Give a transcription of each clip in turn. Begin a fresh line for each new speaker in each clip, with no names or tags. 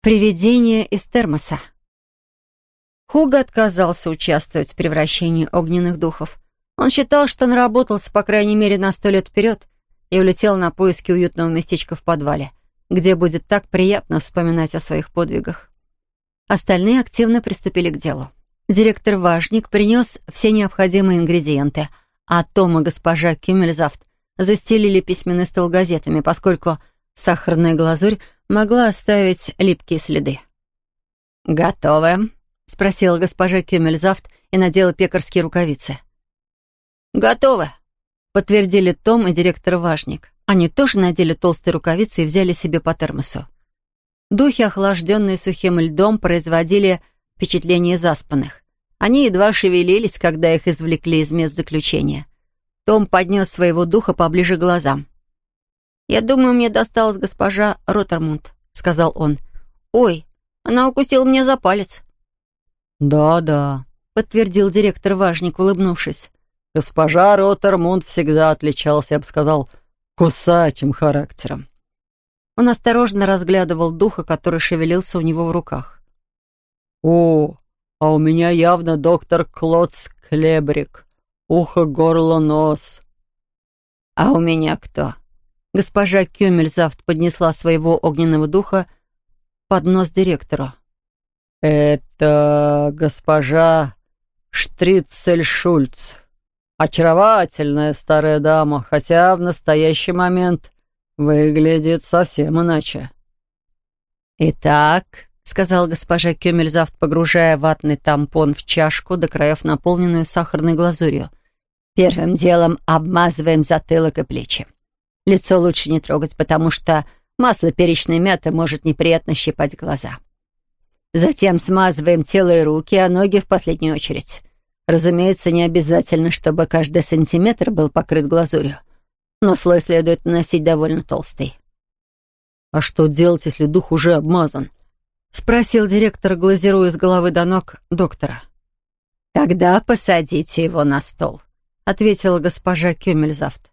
Привидение из термоса. Хуга отказался участвовать в превращении огненных духов. Он считал, что наработался, по крайней мере, на сто лет вперед и улетел на поиски уютного местечка в подвале, где будет так приятно вспоминать о своих подвигах. Остальные активно приступили к делу. Директор-важник принес все необходимые ингредиенты, а Том и госпожа Кюмельзавт застелили письменный стол газетами, поскольку сахарная глазурь могла оставить липкие следы. «Готовы?» — спросила госпожа Кюмельзавт и надела пекарские рукавицы.
«Готовы», —
подтвердили Том и директор-важник. Они тоже надели толстые рукавицы и взяли себе по термосу. Духи, охлажденные сухим льдом, производили впечатление заспанных. Они едва шевелились, когда их извлекли из мест заключения. Том поднес своего духа поближе к глазам.
«Я думаю, мне досталась госпожа Роттермунд», — сказал он. «Ой, она укусила меня за палец».
«Да-да», — подтвердил директор-важник, улыбнувшись. «Госпожа Роттермунд всегда отличалась, я бы сказал, кусачим характером».
Он осторожно разглядывал духа, который шевелился у него в руках.
«О, а у меня явно доктор Клоц Клебрик. Ухо, горло, нос».
«А у меня кто?»
Госпожа Кюмельзавт поднесла своего огненного духа под нос директору.
«Это госпожа Штрицель-Шульц. Очаровательная старая дама, хотя в настоящий момент выглядит совсем иначе».
«Итак», — сказала госпожа Кюмельзавт, погружая ватный тампон в чашку до краев, наполненную сахарной глазурью,
«первым делом обмазываем затылок и плечи. Лицо лучше не трогать, потому что масло перечной мяты может неприятно щипать глаза. Затем смазываем тело и руки, а ноги в последнюю очередь. Разумеется, не обязательно, чтобы каждый сантиметр был покрыт глазурью. Но слой следует наносить довольно толстый.
«А что делать, если дух уже обмазан?»
— спросил директор, глазируя с головы до ног доктора.
«Тогда посадите его на стол», — ответила госпожа Кюмельзавт.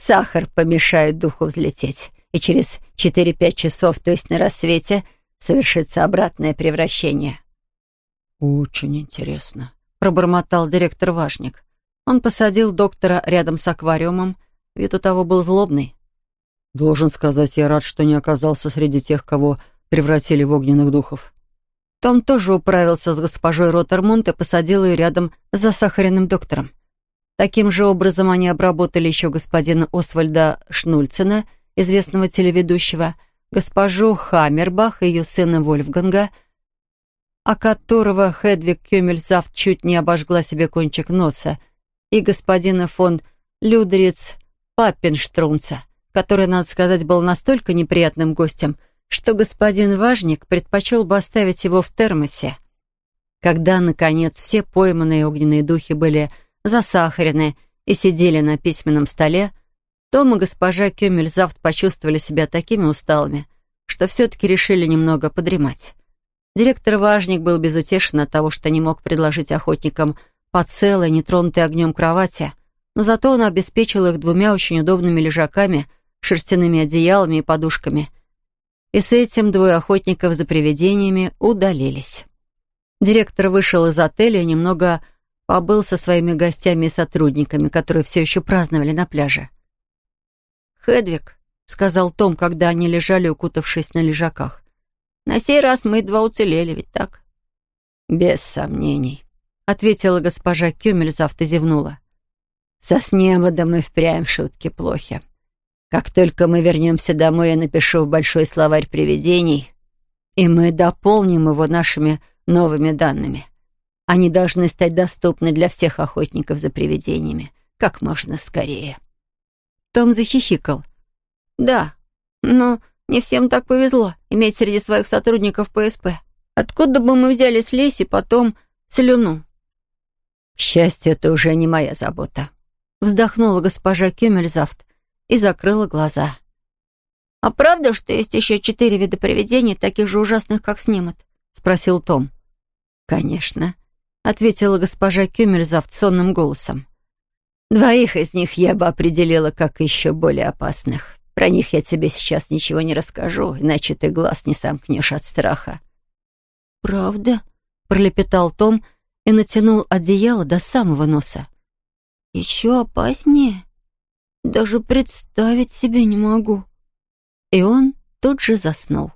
Сахар помешает духу взлететь, и через 4-5 часов, то есть на рассвете, совершится обратное превращение.
«Очень интересно», —
пробормотал директор-важник. Он посадил доктора рядом с аквариумом, вид у того был злобный.
«Должен сказать, я рад, что не оказался среди тех, кого превратили в огненных духов».
Том тоже управился с госпожой Роттермунд и посадил ее рядом с засахаренным доктором. Таким же образом они обработали еще господина Освальда Шнульцена, известного телеведущего, госпожу Хаммербах и ее сына Вольфганга, о которого Хедвиг Кюмельзавт чуть не обожгла себе кончик носа, и господина фон Людриц Паппенштрунца, который, надо сказать, был настолько неприятным гостем, что господин Важник предпочел бы оставить его в термосе. Когда, наконец, все пойманные огненные духи были засахарены и сидели на письменном столе, Том и госпожа Кюмельзавт почувствовали себя такими усталыми, что все-таки решили немного подремать. Директор-важник был безутешен от того, что не мог предложить охотникам по целой, нетронутой огнем кровати, но зато он обеспечил их двумя очень удобными лежаками, шерстяными одеялами и подушками. И с этим двое охотников за привидениями удалились. Директор вышел из отеля немного побыл со своими гостями и сотрудниками, которые все еще праздновали на пляже. «Хедвиг», — сказал Том, когда они лежали, укутавшись на лежаках, «на сей раз мы едва уцелели, ведь так?»
«Без сомнений», —
ответила госпожа Кюмельзавт и зевнула.
«Со сневодом и впрямь шутки плохи. Как только мы вернемся домой, я напишу в большой словарь привидений, и мы дополним его нашими новыми данными. Они должны стать доступны для всех охотников за привидениями как можно скорее.
Том захихикал. «Да, но не всем так повезло иметь среди своих сотрудников ПСП. Откуда бы мы взяли слизь и потом слюну?»
«К счастью, это уже не моя забота», — вздохнула госпожа Кюмельзавт и закрыла глаза.
«А правда, что есть еще четыре вида привидений, таких же ужасных, как снимат?» — спросил Том.
«Конечно. — ответила госпожа Кюмельзавт сонным голосом. «Двоих из них я бы определила как еще более опасных. Про них я тебе сейчас ничего не расскажу, иначе ты глаз не сомкнешь от страха».
«Правда?» — пролепетал Том и натянул одеяло до самого носа. «Еще опаснее? Даже представить себе не могу». И он тут же заснул.